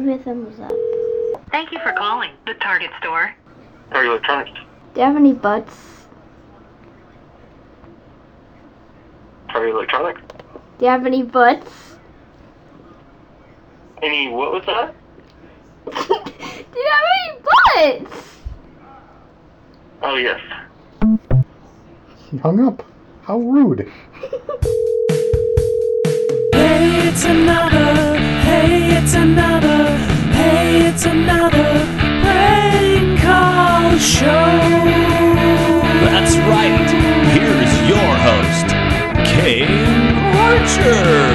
Give me a thumbs up. Thank you for calling the Target store. Are Target Electronics. Do you have any butts? Target Electronics. Do you have any butts? Any, what was that? Do you have any butts? Oh, yes. He hung up. How rude. Hey, it's another. Hey, it's another. Hey, it's another prank call show. That's right. Here's your host, Kane Archer.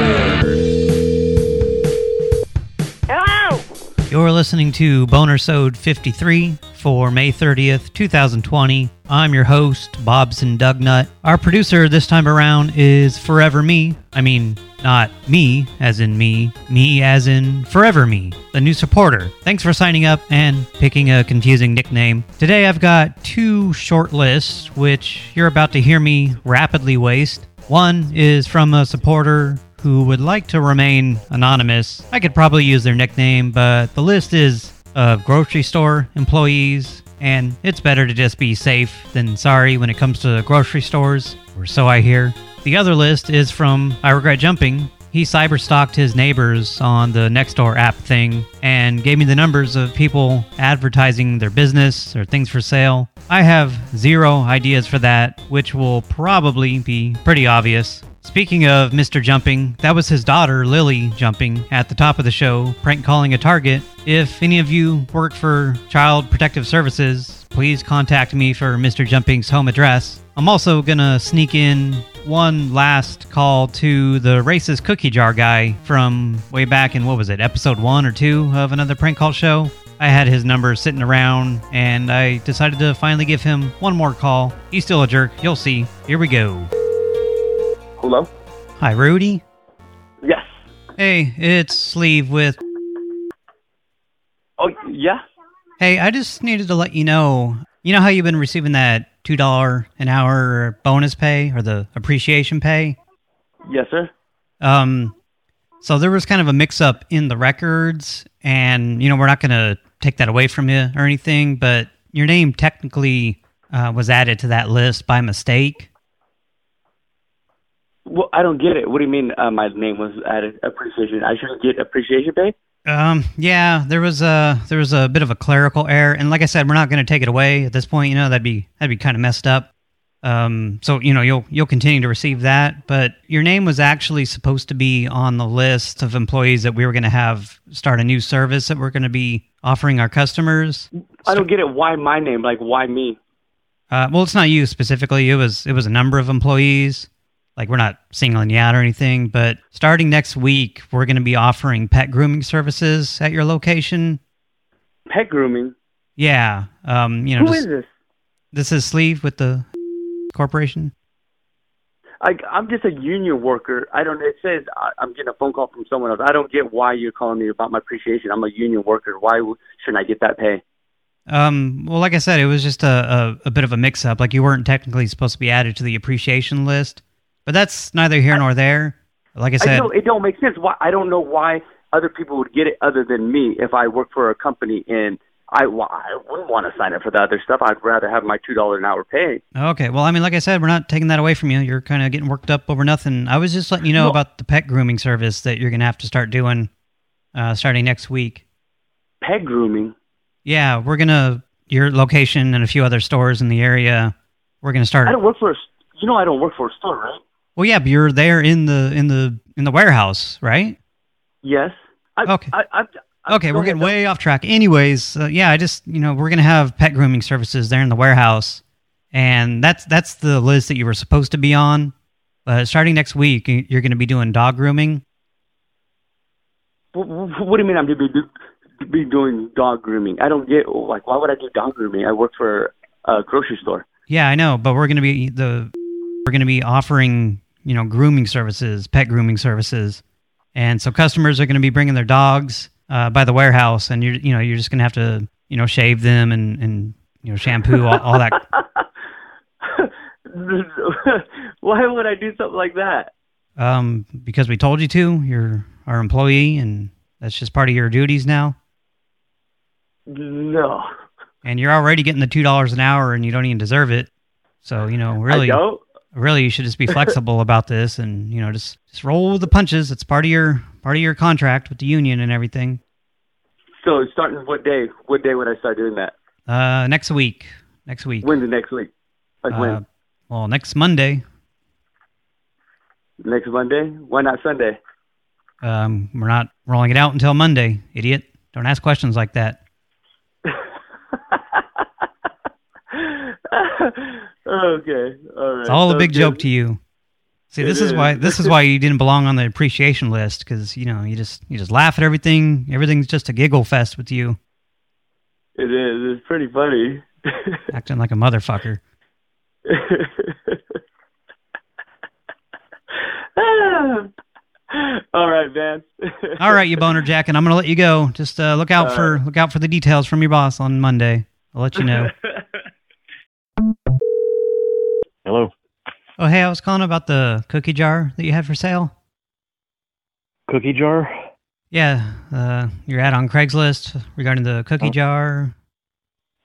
Listening to Boner Sode 53 for May 30th, 2020. I'm your host, Bobson Dugnutt. Our producer this time around is Forever Me. I mean, not me, as in me, me as in Forever Me, the new supporter. Thanks for signing up and picking a confusing nickname. Today I've got two short lists, which you're about to hear me rapidly waste. One is from a supporter who would like to remain anonymous. I could probably use their nickname, but the list is of grocery store employees, and it's better to just be safe than sorry when it comes to grocery stores, or so I hear. The other list is from I Regret Jumping. He cyberstalked his neighbors on the Nextdoor app thing and gave me the numbers of people advertising their business or things for sale. I have zero ideas for that, which will probably be pretty obvious. Speaking of Mr. Jumping, that was his daughter, Lily, jumping at the top of the show, prank calling a target. If any of you work for Child Protective Services, please contact me for Mr. Jumping's home address. I'm also gonna sneak in one last call to the racist cookie jar guy from way back in what was it, episode one or two of another prank call show. I had his number sitting around and I decided to finally give him one more call. He's still a jerk, you'll see. Here we go. Hello? Hi, Rudy. Yes. Hey, it's Sleeve with. Oh, yeah? Hey, I just needed to let you know. You know how you've been receiving that $2 an hour bonus pay or the appreciation pay? Yes, sir. Um, so there was kind of a mix-up in the records, and, you know, we're not going to take that away from you or anything, but your name technically uh, was added to that list by mistake. Well, I don't get it. What do you mean uh, my name was added appreciation? I shouldn't get appreciation pay? Um, yeah, there was a there was a bit of a clerical error, and like I said, we're not going to take it away at this point. You know, that'd be that'd be kind of messed up. Um, so you know, you'll you'll continue to receive that, but your name was actually supposed to be on the list of employees that we were going to have start a new service that we're going to be offering our customers. I don't get it. Why my name? Like, why me? Uh, well, it's not you specifically. It was it was a number of employees. Like we're not singling you out or anything, but starting next week, we're going to be offering pet grooming services at your location. Pet grooming? Yeah, um, you know, Who just, is this? this is Sleeve with the corporation. I, I'm just a union worker. I don't. It says I, I'm getting a phone call from someone else. I don't get why you're calling me about my appreciation. I'm a union worker. Why shouldn't I get that pay? Um, well, like I said, it was just a, a, a bit of a mix-up. Like you weren't technically supposed to be added to the appreciation list, but that's neither here nor there. Like I I said, know it don't make sense. Why? I don't know why other people would get it other than me. If I work for a company and I, I wouldn't want to sign up for the other stuff. I'd rather have my two dollar an hour pay. Okay, well, I mean, like I said, we're not taking that away from you. You're kind of getting worked up over nothing. I was just letting you know No. about the pet grooming service that you're going to have to start doing uh, starting next week. Pet grooming. Yeah, we're going to, your location and a few other stores in the area, we're going to start. I don't work for a. You know, I don't work for a store, right? Well, yeah, but you're there in the in the in the warehouse, right? Yes. I, Okay. I, I, Okay, we're getting way off track. Anyways, uh, yeah, I just you know we're gonna have pet grooming services there in the warehouse, and that's that's the list that you were supposed to be on. Uh, starting next week, you're gonna be doing dog grooming. Wh- wh- What do you mean I'm going to be, do- be doing dog grooming? I don't get, like, why would I do dog grooming? I work for a grocery store. Yeah, I know, but we're gonna be the we're gonna be offering you know grooming services, pet grooming services, and so customers are gonna be bringing their dogs uh, by the warehouse, and you're you know you're just gonna have to you know shave them and and you know shampoo all, all that. why would I do something like that? Um, because we told you to. You're our employee, and That's just part of your duties now? No. And you're already getting the $2 an hour and you don't even deserve it. So, you know, really, I don't? Really you should just be flexible about this and, you know, just, just roll with the punches. It's part of your, part of your contract with the union and everything. So starting what day? What day would I start doing that? Uh, next week. Next week. When's the next week? Like Uh, when? well, next Monday. Next Monday? Why not Sunday? Um, we're not rolling it out until Monday, idiot. Don't ask questions like that. okay. All right. It's all a big good. joke to you. See, this is why this is why you didn't belong on the appreciation list because you know you just you just laugh at everything. Everything's just a giggle fest with you, It is. It's pretty funny. acting like a motherfucker. all right, man. All right, you boner jack, and I'm gonna let you go. Just uh, look out for look out for the details from your boss on Monday. I'll let you know. Hello. oh, hey, I was calling about the cookie jar that you had for sale. Cookie jar? Yeah, uh, your ad on Craigslist regarding the cookie Oh. jar.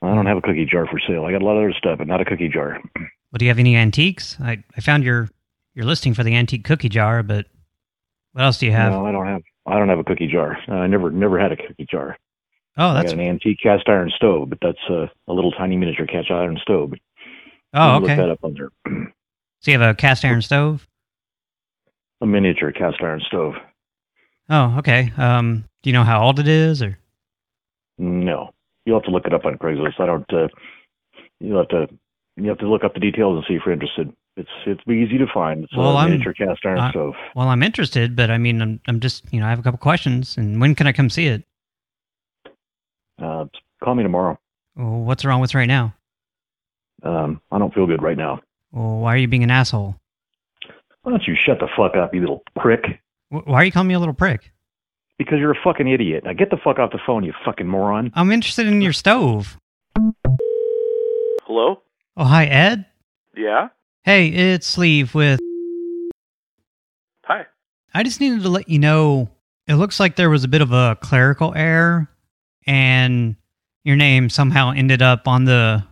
I don't have a cookie jar for sale. I got a lot of other stuff, but not a cookie jar. Well, do you have any antiques? I I found your your listing for the antique cookie jar, but what else do you have? No, I don't have. I don't have a cookie jar. Uh, I never, never had a cookie jar. oh, I got an antique cast iron stove, but that's uh, a little tiny miniature cast iron stove. Oh, okay. Look that up on there. So you have a cast iron stove? a miniature cast iron stove. Oh, okay. Um, do you know how old it is, or No, you'll have to look it up on Craigslist. I don't. Uh, you'll have to. You have to look up the details and see if you're interested. It's it's easy to find. It's Well, a I'm- miniature cast iron I- stove. well, I'm interested, but I mean, I'm I'm just you know I have a couple questions, and when can I come see it? Uh, call me tomorrow. Well, what's wrong with right now? Um, I don't feel good right now. Well, why are you being an asshole? Why don't you shut the fuck up, you little prick? Why are you calling me a little prick? Because you're a fucking idiot. Now get the fuck off the phone, you fucking moron. I'm interested in your stove. Hello? Oh, hi, Ed. Yeah? Hey, it's Sleeve with. Hi. I just needed to let you know. It looks like there was a bit of a clerical error, and your name somehow ended up on the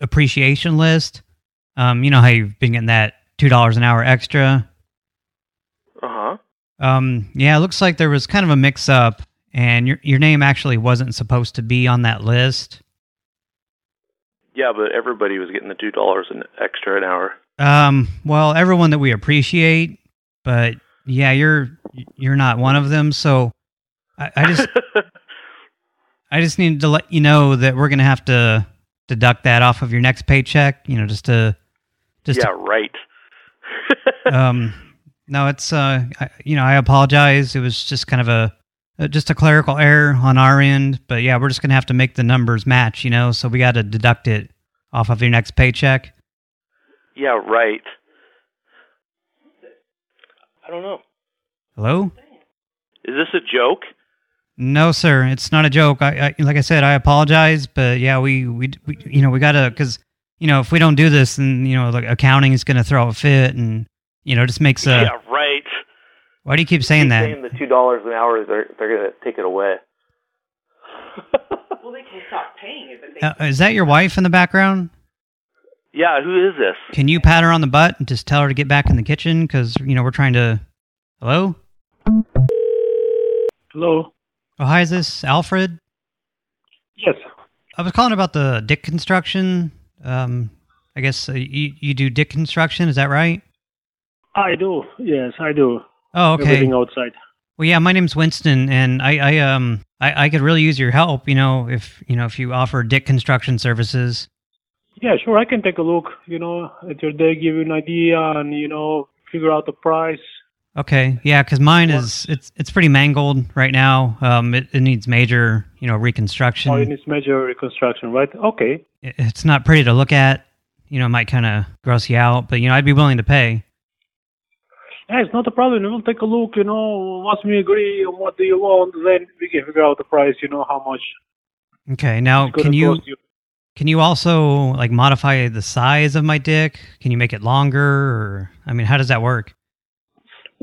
appreciation list. Um, you know how you've been getting that two dollars an hour extra. Uh-huh. Um, yeah, it looks like there was kind of a mix-up, and your your name actually wasn't supposed to be on that list. Yeah, but everybody was getting the two dollars an extra an hour. Um, well, everyone that we appreciate, but yeah, you're you're not one of them. So I, I just I just needed to let you know that we're gonna have to deduct that off of your next paycheck. You know, just to just yeah, right. um. No, it's uh, I, you know, I apologize. It was just kind of a uh, just a clerical error on our end, but yeah, we're just gonna have to make the numbers match. You know, so we got to deduct it off of your next paycheck. yeah, right. I don't know. Hello. Is this a joke? No, sir, it's not a joke. I, I like I said, I apologize, but yeah, we we, we you know we gotta because you know if we don't do this, then you know like accounting is gonna throw a fit, and you know just makes a. yeah, right. Why do you keep saying that? Saying the two dollars an hour, they're they're gonna take it away. Well, they can stop paying it, but they Uh, is that your wife in the background? Yeah, who is this? Can you pat her on the butt and just tell her to get back in the kitchen? Because you know we're trying to. Hello. Hello. Oh, hi. Is this Alfred? Yes. I was calling about the Dick construction. Um, I guess uh, you you do Dick construction. Is that right? I do. Yes, I do. Oh, okay. Everything outside. Well, yeah, my name's Winston, and I, I um, I, I could really use your help. You know, if you know if you offer Dick Construction Services. Yeah, sure. I can take a look. You know, at your day, give you an idea, and you know, figure out the price. Okay, yeah, because mine is it's it's pretty mangled right now. Um, it, it needs major, you know, reconstruction. Oh, it needs major reconstruction, right? Okay. It- it's not pretty to look at. You know, it might kind of gross you out, but you know, I'd be willing to pay. Yeah, it's not a problem. We'll take a look. You know, once we agree on what do you want, then we can figure out the price. You know how much. Okay, now can you you. can you also like modify the size of my dick? Can you make it longer, or I mean, how does that work?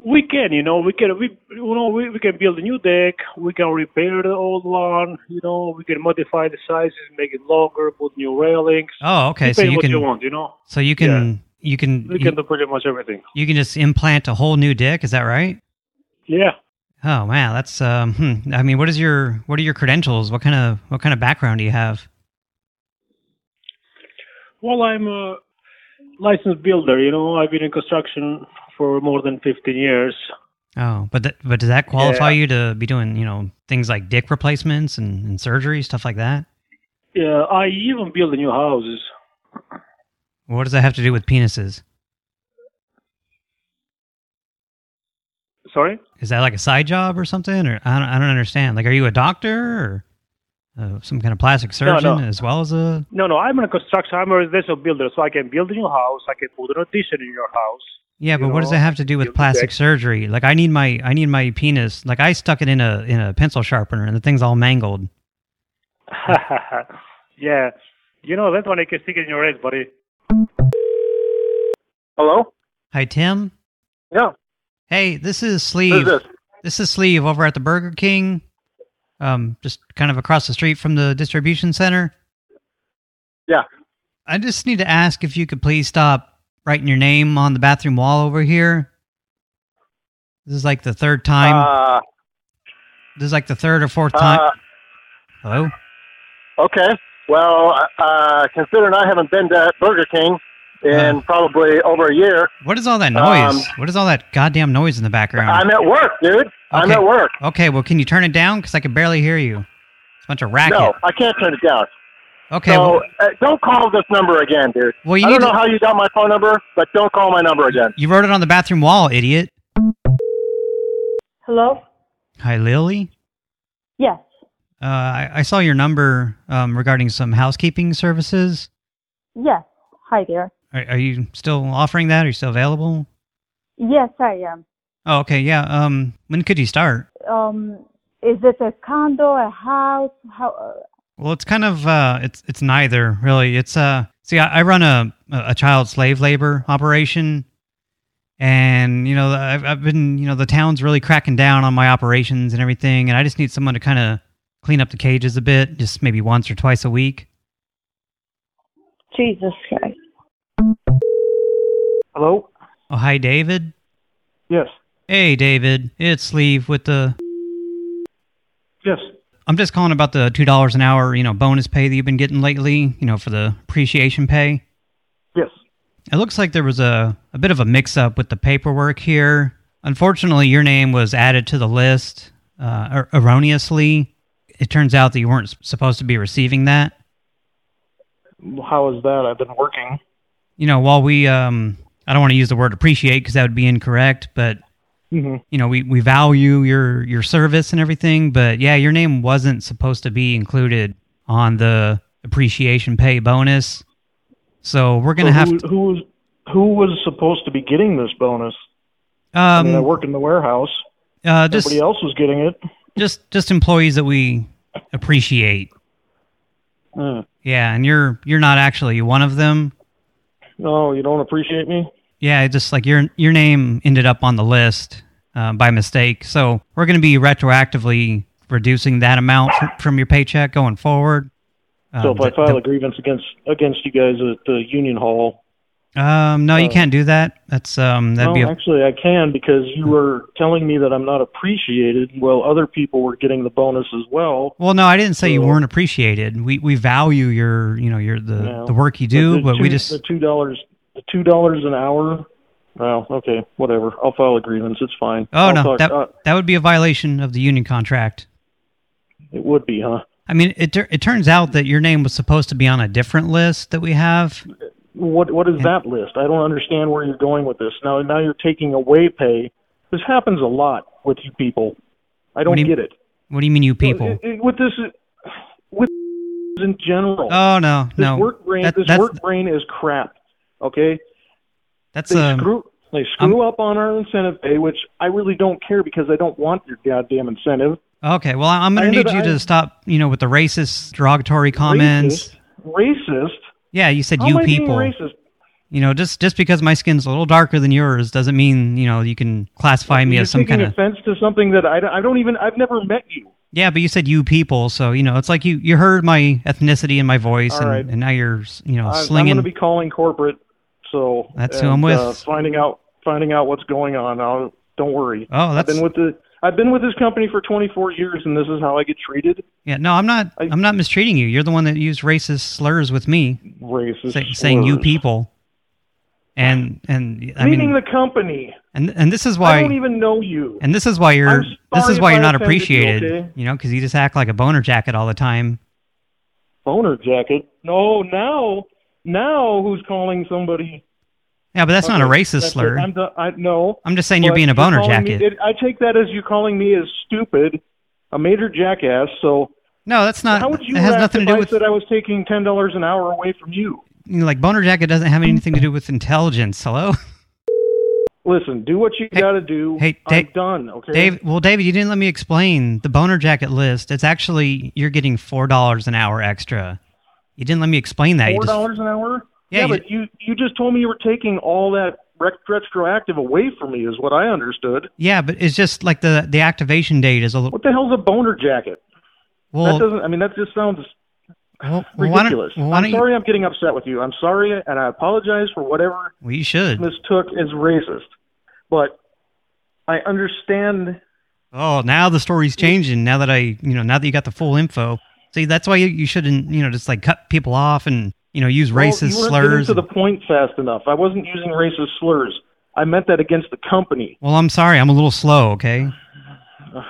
We can, you know, we can, we, you know, we, we can build a new deck. We can repair the old one. You know, we can modify the sizes, make it longer, put new railings. Oh, okay. So you what can you want, you know. So you can you can We you, can do pretty much everything. you can just implant a whole new deck. Is that right? Yeah. Oh man, that's um. Hmm. I mean, what is your what are your credentials? What kind of what kind of background do you have? Well, I'm a licensed builder. You know, I've been in construction for more than 15 years. Oh, but th but does that qualify Yeah. you to be doing you know things like dick replacements and, and surgery stuff like that? Yeah, I even build new houses. What does that have to do with penises? Sorry? Is that like a side job or something? Or I don't, I don't understand. Like, are you a doctor or uh, some kind of plastic No, surgeon no. as well as a? No, no, I'm a construction. I'm a residential builder, so I can build a new house. I can put an addition in your house. Yeah, but you what does know, that have to do with plastic deck. surgery? Like, I need my I need my penis. Like, I stuck it in a in a pencil sharpener and the thing's all mangled. yeah. You know, that one I can stick it in your head, buddy. Hello? Hi, Tim. Yeah. Hey, this is Sleeve. this? This is Sleeve over at the Burger King. Um, just kind of across the street from the distribution center. Yeah. I just need to ask if you could please stop writing your name on the bathroom wall over here. This is like the third time. Uh, this is like the third or fourth time. uh, Hello? okay. Well, uh, considering I haven't been to Burger King in probably over a year, What is all that noise? Um, what is all that goddamn noise in the background? I'm at work, dude. I'm at work. Okay, well, can you turn it down? Because I can barely hear you. It's a bunch of racket. No, I can't turn it down. Okay, so well, uh, don't call this number again, dude. Well, you I don't know to- how you got my phone number, but don't call my number again. you wrote it on the bathroom wall, idiot. Hello? Hi, Lily. Yes. Uh, I, I saw your number um, regarding some housekeeping services. Yes. Hi there. Are, are you still offering that? Are you still available? Yes, I am. Oh, okay, yeah. Um, when could you start? Um, is it a condo, a house? How? Uh, Well, it's kind of uh, it's it's neither really. It's uh, see, I, I run a a child slave labor operation, and you know, I've I've been you know the town's really cracking down on my operations and everything, and I just need someone to kind of clean up the cages a bit, just maybe once or twice a week. Jesus Christ. Hello? Oh, hi, David. Yes. Hey, David. It's Sleeve with the. Yes. I'm just calling about the two dollars an hour, you know, bonus pay that you've been getting lately. You know, for the appreciation pay. Yes. It looks like there was a, a bit of a mix-up with the paperwork here. Unfortunately, your name was added to the list uh, er- erroneously. It turns out that you weren't supposed to be receiving that. How is that? I've been working. You know, while we, um, I don't want to use the word appreciate because that would be incorrect, but, Mhm. you know, we, we value your, your service and everything, but yeah, your name wasn't supposed to be included on the appreciation pay bonus. So we're going to So have who, to... who was who was supposed to be getting this bonus? Um, I mean, I work in the warehouse. Uh, just Everybody else was getting it. just just employees that we appreciate. Mm. Yeah, and you're you're not actually one of them. No, you don't appreciate me. Yeah, just like your your name ended up on the list uh, by mistake. So we're going to be retroactively reducing that amount from your paycheck going forward. so Um, if I the- file a grievance against against you guys at the union hall, um, no, you uh, can't do that. That's um, that'd no, be actually I can because you were telling me that I'm not appreciated. Well, other people were getting the bonus as well. well. No, I didn't say you weren't appreciated. We we value your you know your the the work you do, the but we just the two dollars the two dollars an hour. Well, okay, whatever. I'll file a grievance. It's fine. oh I'll no talk- that uh, that would be a violation of the union contract. it would be, huh? I mean, it it turns out that your name was supposed to be on a different list that we have. What what is that list? I don't understand where you're going with this. Now now you're taking away pay. This happens a lot with you people. I don't do you- get it. What do you mean, you people? It- it- with this with in general. Oh no, this no. Workbrain That- this Workbrain is crap. Okay? that's They um. screw they screw up on our incentive pay, which I really don't care because I don't want your goddamn incentive. Okay, well, I'm going to need you I- to stop, you know, with the racist, derogatory comments. Racist? Racist? Yeah, you said How you am I being people. racist? You know, just just because my skin's a little darker than yours doesn't mean you know you can classify me as some kind of. offense to something that I, I don't even I've never met you. Yeah, but you said you people, so you know it's like you you heard my ethnicity and my voice, and, right. and now you're you know I, I'm slinging. going to be calling corporate, so That's and, who I'm with. Uh, finding out finding out what's going on. I'll, don't worry. Oh, I've that's- been with the I've been with this company for 24 years, and this is how I get treated. Yeah, no, I'm not. I'm not mistreating you. You're the one that used racist slurs with me, Racist say, saying you people. And and I Meaning mean, the company. and and this is why I don't even know you. And this is why you're this is why you're I not offended you, appreciated. okay? You know, because you just act like a boner jacket all the time. Boner jacket. No, now now who's calling somebody? Yeah, but that's not a racist it. slur. I'm, the, I no. I'm just saying you're being a boner calling me- jacket. it- I take that as you calling me as stupid, a major jackass. So No, that's not. how would you it has nothing to do I with said I was taking ten dollars an hour away from you? you know, like boner jacket doesn't have anything to do with intelligence. Hello, Listen, do what you got to do. hey, I'm Da- done. Okay, Dave. Well, David, you didn't let me explain the boner jacket list. It's actually you're getting four dollars an hour extra. You didn't let me explain that. You Four just- dollars an hour? Yeah, you- but you you just told me you were taking all that retroactive away from me, is what I understood. yeah, but it's just like the the activation date is a little. What the hell's a boner jacket? Well, that doesn't. I mean, that just sounds well, why don't- ridiculous. why I'm don't you- sorry, I'm getting upset with you. I'm sorry, and I apologize for whatever Well, you should. mistook as racist. But I understand. Oh, now the story's changing. Now that I, you know, now that you got the full info. See, that's why you, you shouldn't, you know, just like cut people off and you know use Well, racist you weren't slurs. getting to the point fast enough. I wasn't using racist slurs. I meant that against the company. Well, I'm sorry. I'm a little slow. Okay.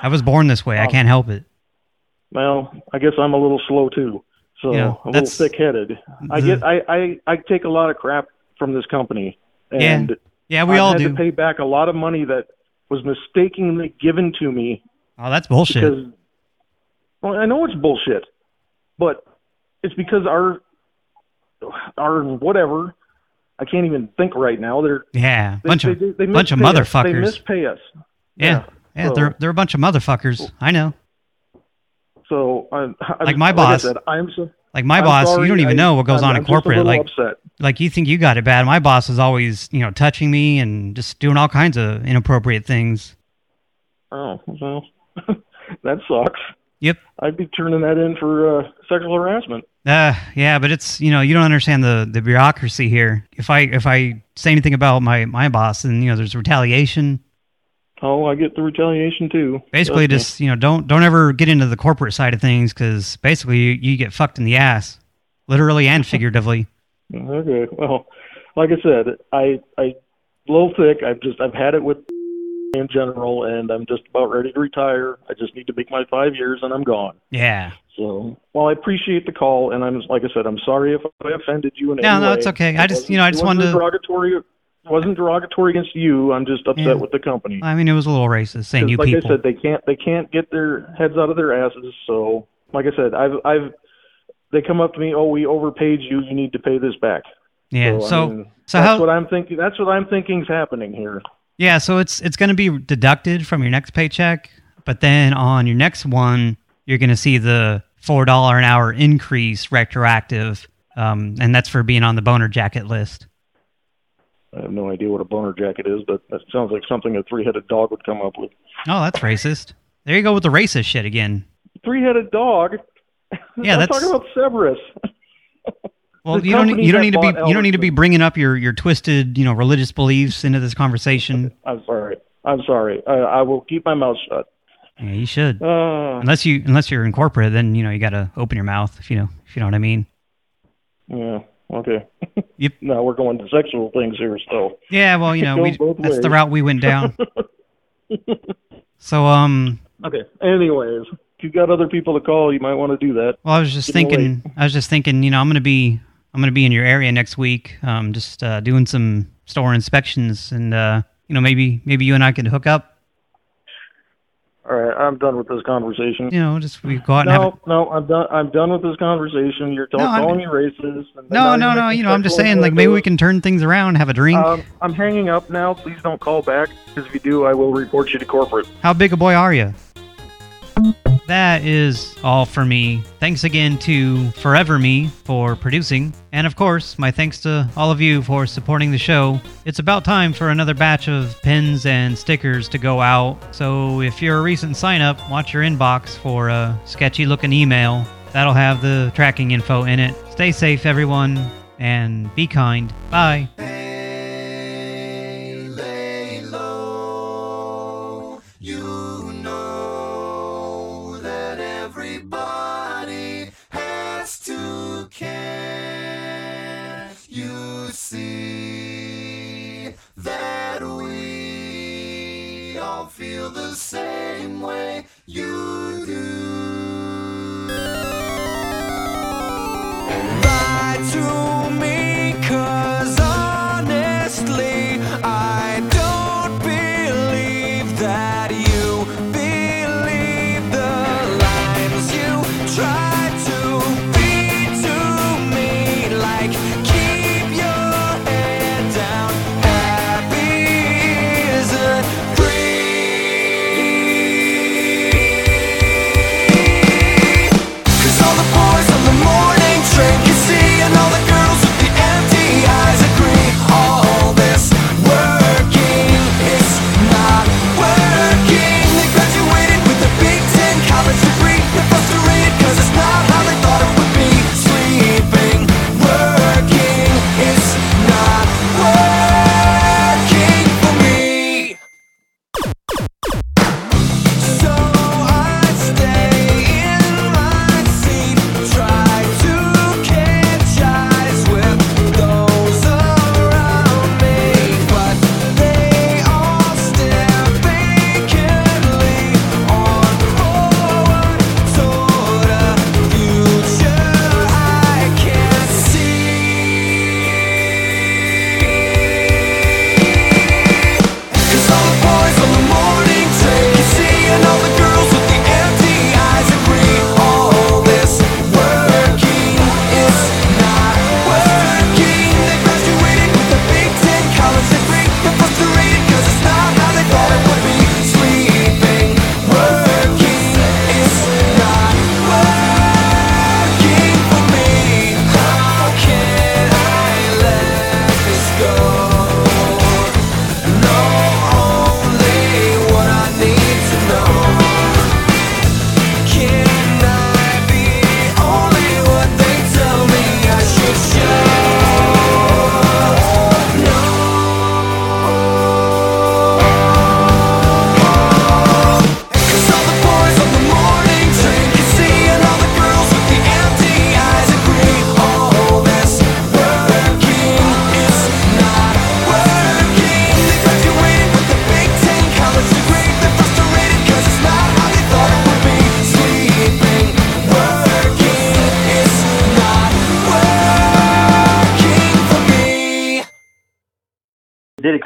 I was born this way. I Um, can't help it. Well, I guess I'm a little slow too. So Yeah, a little thick-headed. I get. I, I I take a lot of crap from this company, Yeah. and Yeah, we I've all had do. to pay back a lot of money that was mistakenly given to me Oh, that's bullshit. because. Well, I know it's bullshit, but it's because our our whatever. I can't even think right now. They're yeah, they, bunch of they, they bunch of mispay us. motherfuckers. They mispay us. yeah, yeah, so- they're they're a bunch of motherfuckers. I know. So I'm I Like my I boss. said, I'm so, Like my I'm boss, sorry, you don't even I- know what goes I'm- on in corporate. Like, upset. like you think you got it bad. My boss is always, you know, touching me and just doing all kinds of inappropriate things. Oh well, that sucks. Yep. I'd be turning that in for uh, sexual harassment. Uh, yeah, but it's you know you don't understand the the bureaucracy here. If I if I say anything about my my boss, and you know there's retaliation. Oh, I get the retaliation too. Basically, me. just you know don't don't ever get into the corporate side of things because basically you, you get fucked in the ass, literally and figuratively. Okay. Well, like I said, I I little thick. I've just I've had it with in general, and I'm just about ready to retire. I just need to make my five years, and I'm gone. Yeah. So, well, I appreciate the call, and I'm like I said, I'm sorry if I offended you in No, any no, way. it's okay. I It just- you know, I just wanted to- derogatory. It wasn't derogatory against you. I'm just upset Yeah. with the company. I mean, it was a little racist saying you like people. I said, they can't they can't get their heads out of their asses. So, like I said, I've I've they come up to me, oh, we overpaid you. You need to pay this back. Yeah, So, I so- mean, so that's how- what I'm thinking. That's what I'm thinking is happening here. Yeah, so it's it's going to be deducted from your next paycheck, but then on your next one, you're going to see the four dollar an hour increase retroactive, um, and that's for being on the boner jacket list. I have no idea what a boner jacket is, but that sounds like something a three-headed dog would come up with. Oh, that's racist. There you go with the racist shit again. Three-headed dog. Yeah, that's- talking about Cerberus. Well, you don't you don't need to be bought you don't need to be bringing up your your twisted you know religious beliefs into this conversation. I'm sorry. I'm sorry. I, I will keep my mouth shut. Yeah, you should. Uh, unless you unless you're in corporate, then you know you got to open your mouth if you know if you know what I mean. yeah. Okay. Yep. no, we're going to sexual things here still. Yeah, well, you know, we, that's the route we went down. So, um, Okay. Anyways, if you've got other people to call, you might want to do that. well, I was just thinking, I was just thinking, you know, I'm gonna be, I'm gonna be in your area next week, um, just uh, doing some store inspections, and uh, you know, maybe, maybe you and I could hook up. All right, I'm done with this conversation. You know, just we go out. No, no, I'm done. I'm done with this conversation. You're No, calling me racist. and No, no, no. You know, I'm just saying, like maybe we can turn things around, have a drink. Um, I'm hanging up now. Please don't call back because if you do, I will report you to corporate. How big a boy are you? that is all for me. Thanks again to Forever Me for producing. And of course, my thanks to all of you for supporting the show. It's about time for another batch of pins and stickers to go out. So if you're a recent sign up, watch your inbox for a sketchy looking email. That'll have the tracking info in it. Stay safe, everyone, and be kind. Bye. you see that we all feel the same way.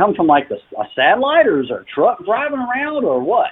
come from like a, a satellite or is there a truck driving around or what?